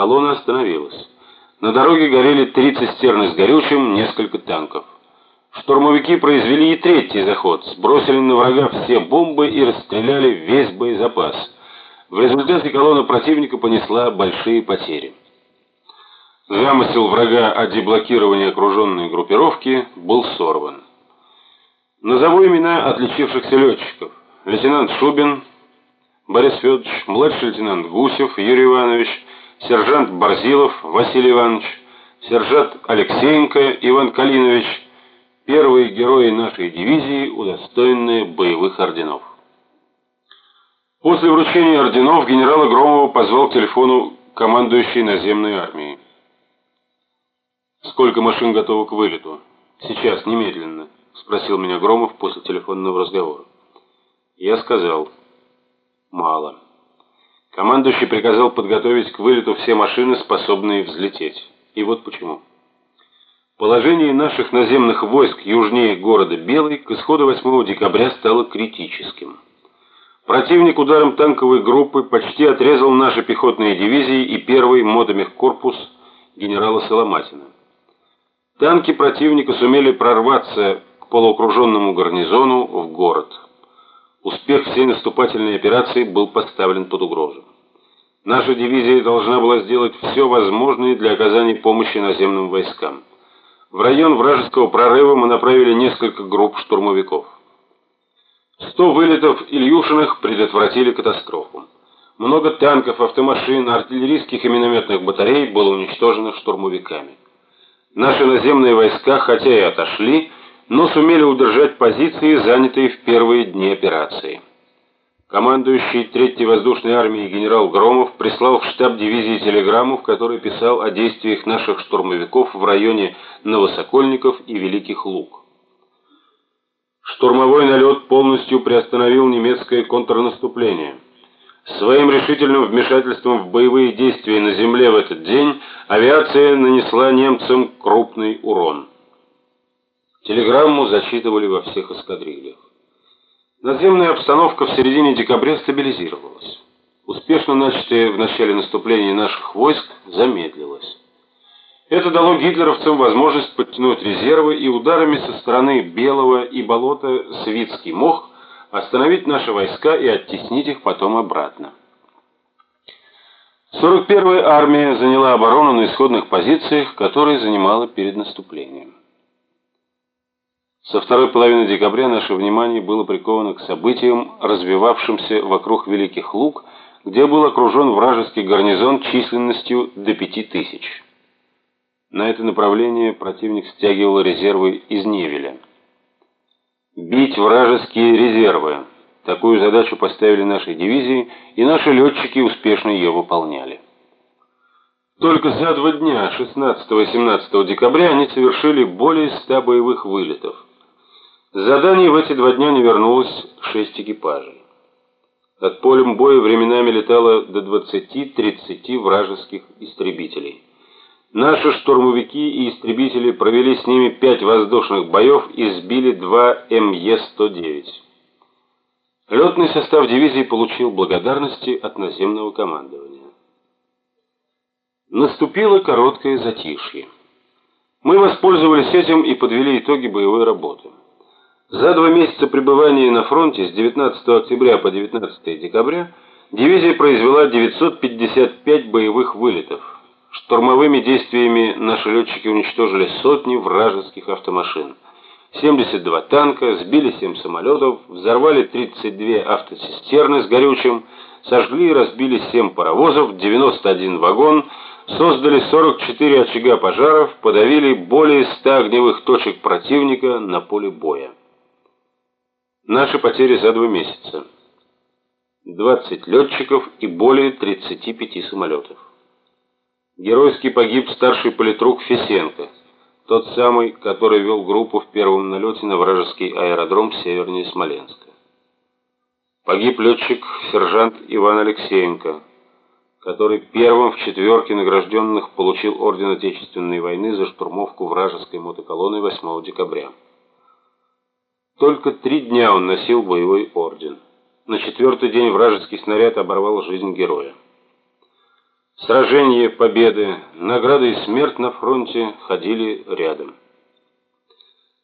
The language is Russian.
Колонна остановилась. На дороге горели три цистерны с горючим, несколько танков. Штурмовики произвели и третий заход, сбросили на врага все бомбы и расстреляли весь боезапас. В результате колонна противника понесла большие потери. Замысел врага о деблокировании окруженной группировки был сорван. Назову имена отличившихся летчиков. Лейтенант Шубин, Борис Федорович, младший лейтенант Гусев Юрий Иванович, сержант Борзилов Василий Иванович, сержант Алексеенко Иван Калинович, первые герои нашей дивизии, удостоенные боевых орденов. После вручения орденов генерала Громова позвал к телефону командующий наземной армией. Сколько машин готово к вылету? Сейчас, немедленно, спросил меня Громов после телефонного разговора. Я сказал: мало. Командующий приказал подготовить к вылету все машины, способные взлететь. И вот почему. Положение наших наземных войск южнее города Белый к исходу 8 декабря стало критическим. Противник ударом танковой группы почти отрезал наши пехотные дивизии и первый мотомехкорпус генерала Соломатина. Танки противника сумели прорваться к полуокруженному гарнизону в город. Успех всей наступательной операции был поставлен под угрозу. Наша дивизия должна была сделать все возможное для оказания помощи наземным войскам. В район вражеского прорыва мы направили несколько групп штурмовиков. 100 вылетов Ильюшиных предотвратили катастрофу. Много танков, автомашин, артиллерийских и минометных батарей было уничтожено штурмовиками. Наши наземные войска, хотя и отошли, но сумели удержать позиции, занятые в первые дни операции. Командующий 3-й воздушной армией генерал Громов прислал в штаб дивизии телеграмму, в которой писал о действиях наших штурмовиков в районе Новосокольников и Великих Луг. Штурмовой налет полностью приостановил немецкое контрнаступление. Своим решительным вмешательством в боевые действия на земле в этот день авиация нанесла немцам крупный урон. Телеграмму зачитывали во всех эскадрильях. Наземная обстановка в середине декабря стабилизировалась. Успешно начатое в начале наступления наших войск замедлилось. Это дало гитлеровцам возможность подтянуть резервы и ударами со стороны Белого и болота Свитский мох остановить наши войска и оттеснить их потом обратно. 41-я армия заняла оборону на исходных позициях, которые занимала перед наступлением. Со второй половины декабря наше внимание было приковано к событиям, развивавшимся вокруг Великих Луг, где был окружен вражеский гарнизон численностью до пяти тысяч. На это направление противник стягивал резервы из Невеля бить вражеские резервы. Такую задачу поставили наши дивизии, и наши летчики успешно ее выполняли. Только за два дня, 16 и 17 декабря, они совершили более 100 боевых вылетов. Заданий в эти два дня не вернулось 6 экипажей. От полем боя временами летало до 20-30 вражеских истребителей. Наши штурмовики и истребители провели с ними пять воздушных боев и сбили два МЕ-109. Летный состав дивизии получил благодарности от наземного командования. Наступило короткое затишье. Мы воспользовались этим и подвели итоги боевой работы. За два месяца пребывания на фронте с 19 октября по 19 декабря дивизия произвела 955 боевых вылетов. Штурмовыми действиями наши летчики уничтожили сотни вражеских автомашин. 72 танка, сбили 7 самолетов, взорвали 32 автоцистерны с горючим, сожгли и разбили 7 паровозов, 91 вагон, создали 44 очага пожаров, подавили более 100 огневых точек противника на поле боя. Наши потери за два месяца. 20 летчиков и более 35 самолетов. Геройски погиб старший политрук Фесенко, тот самый, который вел группу в первом налете на вражеский аэродром севернее Смоленска. Погиб летчик сержант Иван Алексеенко, который первым в четверке награжденных получил орден Отечественной войны за штурмовку вражеской мотоколонны 8 декабря. Только три дня он носил боевой орден. На четвертый день вражеский снаряд оборвал жизнь героя. Сражения, победы, награды и смерть на фронте ходили рядом.